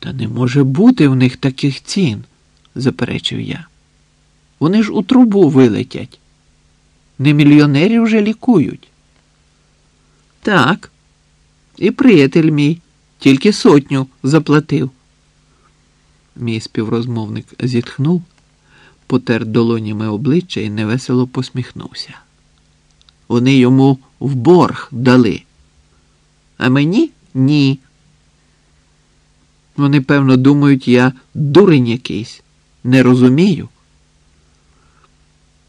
Та не може бути в них таких цін, заперечив я. Вони ж у трубу вилетять. Не мільйонерів вже лікують. Так. І приятель мій тільки сотню заплатив. Мій співрозмовник зітхнув, потер долонями обличчя і невесело посміхнувся. Вони йому в борг дали, а мені ні. Вони, певно, думають, я дурень якийсь, не розумію.